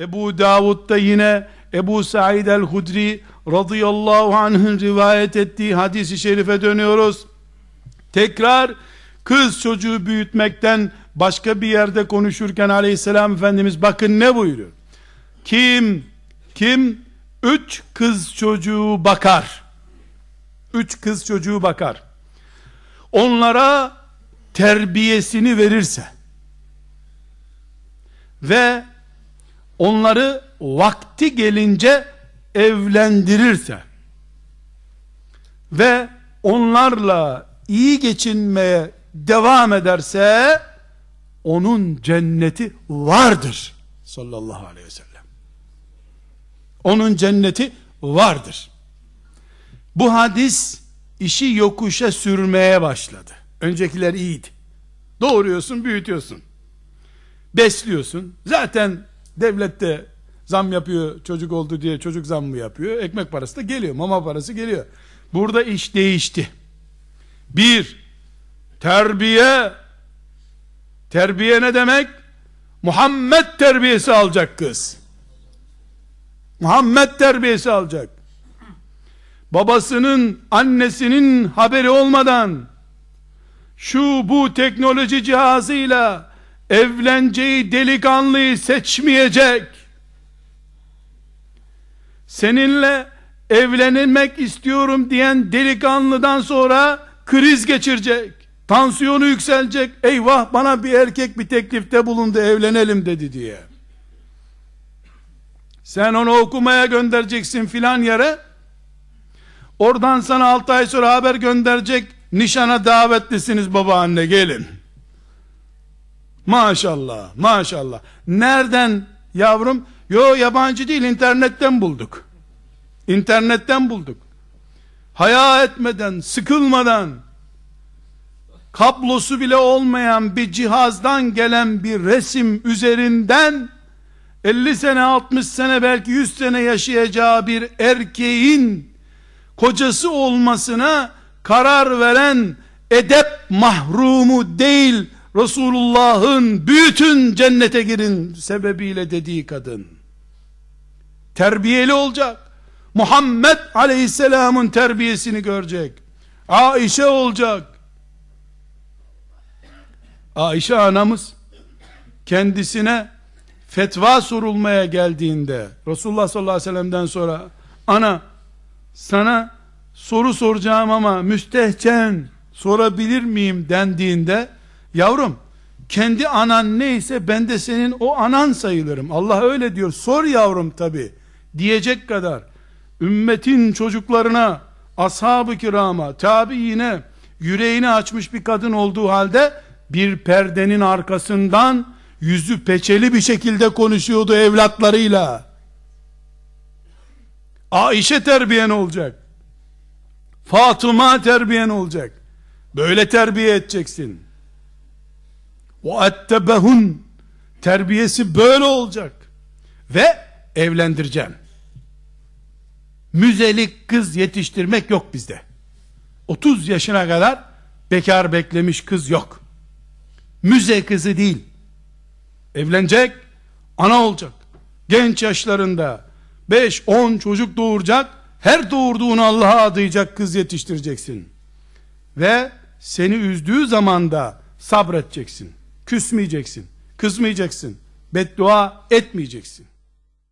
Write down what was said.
Ebu Davud'da yine Ebu Said el-Hudri radıyallahu anh'ın rivayet ettiği hadisi şerife dönüyoruz. Tekrar kız çocuğu büyütmekten başka bir yerde konuşurken aleyhisselam efendimiz bakın ne buyuruyor. Kim kim üç kız çocuğu bakar. Üç kız çocuğu bakar. Onlara terbiyesini verirse ve onları vakti gelince evlendirirse ve onlarla iyi geçinmeye devam ederse onun cenneti vardır sallallahu aleyhi ve sellem. Onun cenneti vardır. Bu hadis işi yokuşa sürmeye başladı. Öncekiler iyiydi. Doğuruyorsun, büyütüyorsun. Besliyorsun. Zaten devlette zam yapıyor çocuk oldu diye çocuk zam mı yapıyor? Ekmek parası da geliyor, mama parası geliyor. Burada iş değişti. Bir, terbiye. Terbiye ne demek? Muhammed terbiyesi alacak kız. Muhammed terbiyesi alacak. Babasının, annesinin haberi olmadan şu bu teknoloji cihazıyla evleneceği delikanlıyı seçmeyecek. Seninle evlenilmek istiyorum diyen delikanlıdan sonra kriz geçirecek. Tansiyonu yükselecek. Eyvah bana bir erkek bir teklifte bulundu evlenelim dedi diye. Sen onu okumaya göndereceksin filan yere. Oradan sana 6 ay sonra haber gönderecek. Nişana davetlisiniz babaanne gelin. Maşallah, maşallah. Nereden yavrum? Yo yabancı değil internetten bulduk. İnternetten bulduk. Haya etmeden, sıkılmadan, kablosu bile olmayan bir cihazdan gelen bir resim üzerinden 50 sene, 60 sene, belki 100 sene yaşayacağı bir erkeğin kocası olmasına karar veren edep mahrumu değil, Resulullah'ın bütün cennete girin sebebiyle dediği kadın. Terbiyeli olacak. Muhammed aleyhisselamın terbiyesini görecek. Aişe olacak. Aişe anamız kendisine fetva sorulmaya geldiğinde Resulullah sallallahu aleyhi ve sellem'den sonra ana sana soru soracağım ama müstehcen sorabilir miyim dendiğinde Yavrum kendi anan neyse ben de senin o anan sayılırım. Allah öyle diyor. Sor yavrum tabi. Diyecek kadar ümmetin çocuklarına ashab-ı kirama tabiine yüreğini açmış bir kadın olduğu halde bir perdenin arkasından yüzü peçeli bir şekilde konuşuyordu evlatlarıyla. Ayşe terbiyen olacak. Fatıma terbiyen olacak. Böyle terbiye edeceksin. Ettebehun terbiyesi böyle olacak. Ve evlendireceğim. Müzelik kız yetiştirmek yok bizde. 30 yaşına kadar bekar beklemiş kız yok. Müze kızı değil. Evlenecek, ana olacak. Genç yaşlarında 5-10 çocuk doğuracak. Her doğurduğunu Allah'a adayacak kız yetiştireceksin. Ve seni üzdüğü zaman da sabredeceksin. Küsmeyeceksin. Kızmayacaksın. Beddua etmeyeceksin.